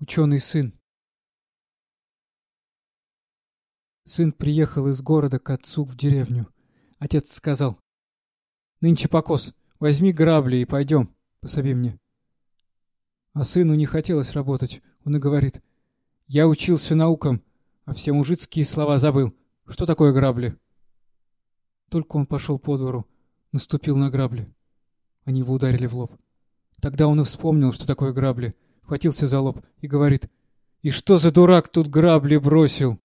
Ученый сын. Сын приехал из города к отцу в деревню. Отец сказал, «Нынче покос, возьми грабли и пойдем, пособи мне». А сыну не хотелось работать. Он и говорит, «Я учился наукам, а все мужицкие слова забыл. Что такое грабли?» Только он пошел по двору, наступил на грабли. Они его ударили в лоб. Тогда он и вспомнил, что такое грабли — хватился за лоб и говорит, «И что за дурак тут грабли бросил?»